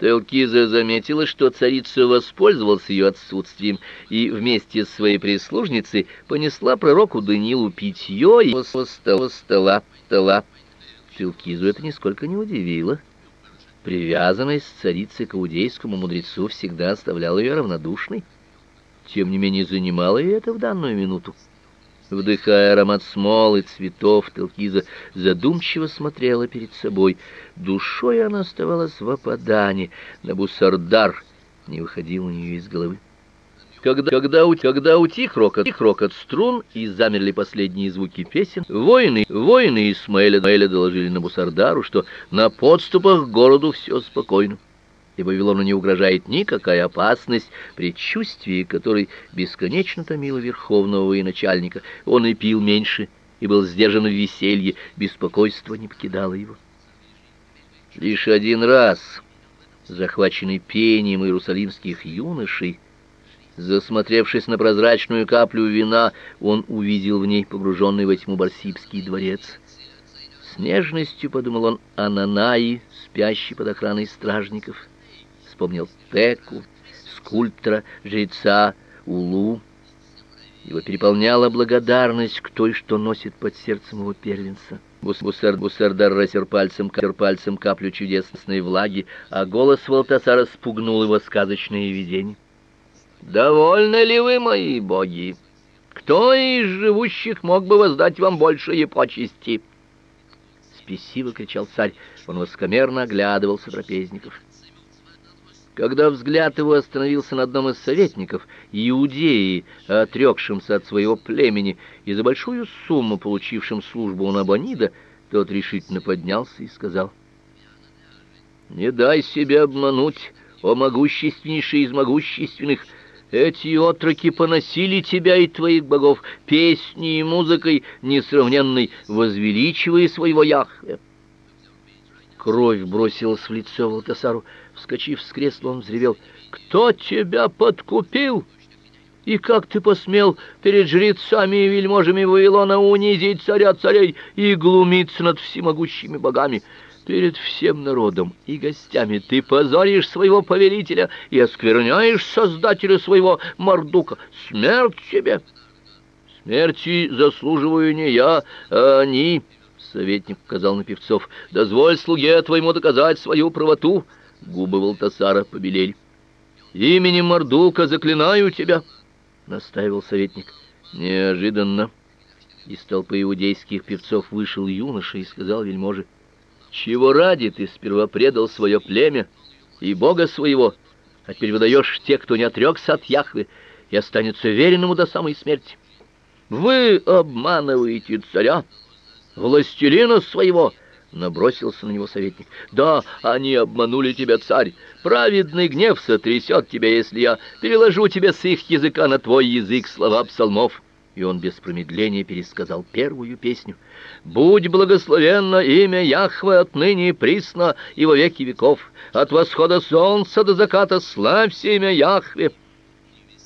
Телкиза заметила, что царица воспользовалась ее отсутствием и вместе с своей прислужницей понесла пророку Даниилу питье и стола, стола, стола. Телкизу это нисколько не удивило. Привязанность царицы к иудейскому мудрецу всегда оставляла ее равнодушной. Тем не менее, занимала ее это в данную минуту. Вдыхая аромат смолы, цветов, Телкиза задумчиво смотрела перед собой. Душой она оставалась в опадании, на бусардар не выходил у нее из головы. Когда, когда, когда утих рокот, утих рокот струн и замерли последние звуки песен, воины, воины Исмаэля, Исмаэля доложили на Бусардару, что на подступах к городу все спокойно и Вавилону не угрожает никакая опасность, предчувствие которой бесконечно томило верховного военачальника. Он и пил меньше, и был сдержан в веселье, беспокойство не покидало его. Лишь один раз, захваченный пением иерусалимских юношей, засмотревшись на прозрачную каплю вина, он увидел в ней погруженный во тьму Барсибский дворец. С нежностью подумал он о Нанаи, спящей под охраной стражников вспомнил Теку, скульптора, жреца Улу. Его переполняла благодарность к той, что носит под сердцем его первенца. Бусар Бусардар растер пальцем, капер пальцем каплю чудесной влаги, а голос Валтасара спугнул его сказочное видение. «Довольны ли вы, мои боги? Кто из живущих мог бы воздать вам большие почести?» Спесиво кричал царь, он воскомерно оглядывался трапезников. Когда взгляд его остановился на одном из советников, иудеи, отрекшемся от своего племени и за большую сумму получившим службу у Набонида, тот решительно поднялся и сказал: "Не дай себя обмануть, о могущественнейший из могущественных. Эти отроки поносили тебя и твоих богов песней и музыкой несравненной, возвеличивая своего Яхве. Кровь бросилась в лицо Валтасару. Вскочив с кресла, он взревел. «Кто тебя подкупил? И как ты посмел перед жрецами и вельможами Вавилона унизить царя царей и глумиться над всемогущими богами?» перед всем народом и гостями ты позоришь своего повелителя и оскверняешь создателя своего Мардука. Смерть тебе! Смерти заслуживаю не я, а они. Советник указал на певцов. «Дозволь слуге твоему доказать свою правоту». Губы Валтасара побелели. «Именем Мордука заклинаю тебя», — настаивал советник. Неожиданно из толпы иудейских певцов вышел юноша и сказал вельможе, «Чего ради ты сперва предал свое племя и Бога своего, а теперь выдаешь тех, кто не отрекся от Яхвы и останется веренному до самой смерти? Вы обманываете царя» властелина своего!» Набросился на него советник. «Да, они обманули тебя, царь. Праведный гнев сотрясет тебя, если я переложу тебе с их языка на твой язык слова псалмов». И он без промедления пересказал первую песню. «Будь благословенно имя Яхве отныне и присно и во веки веков. От восхода солнца до заката славься имя Яхве».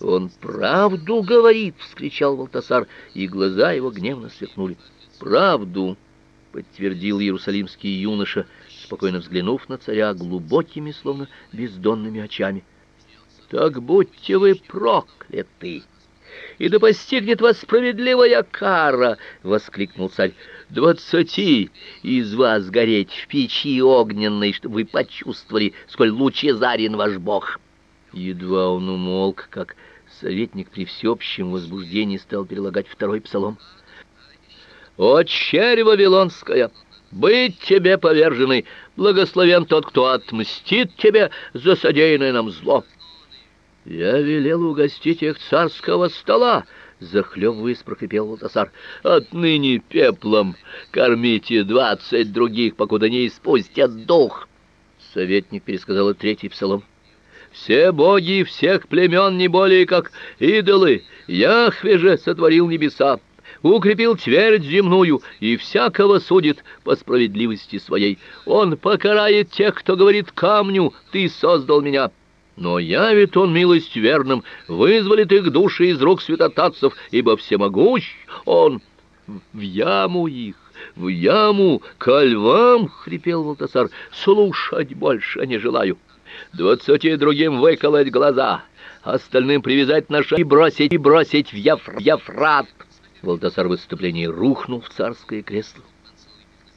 «Он правду говорит!» — вскричал Валтасар, и глаза его гневно сверкнули правду, подтвердил иерусалимский юноша, спокойно взглянув на царя глубокими, словно бездонными очами. Так будьте вы прокляты! И да постигнет вас справедливая кара, воскликнул царь. Двадцати из вас гореть в печи огненной, чтобы вы почувствовали, сколь лучезарен ваш бог. Едва он умолк, как советник при всеобщем возбуждении стал перелагать второй псалом. О, черь вавилонская, быть тебе поверженной, благословен тот, кто отмстит тебе за содеянное нам зло. Я велел угостить их царского стола, захлебываясь, прохрипел Валтасар. Отныне пеплом кормите двадцать других, покуда не испустят дух. Советник пересказал третий псалом. Все боги всех племен не более как идолы. Яхве же сотворил небеса укрепил твердь земную и всякого судит по справедливости своей. Он покарает тех, кто говорит камню, ты создал меня. Но явит он милость верным, вызволит их души из рук святотатцев, ибо всемогущ он. В яму их, в яму, ко львам, — хрипел Валтасар, — слушать больше не желаю. двадцати другим выколоть глаза, остальным привязать на шею и бросить, и бросить в Яфр... Яфрат. Валтасар в выступлении рухнул в царское кресло.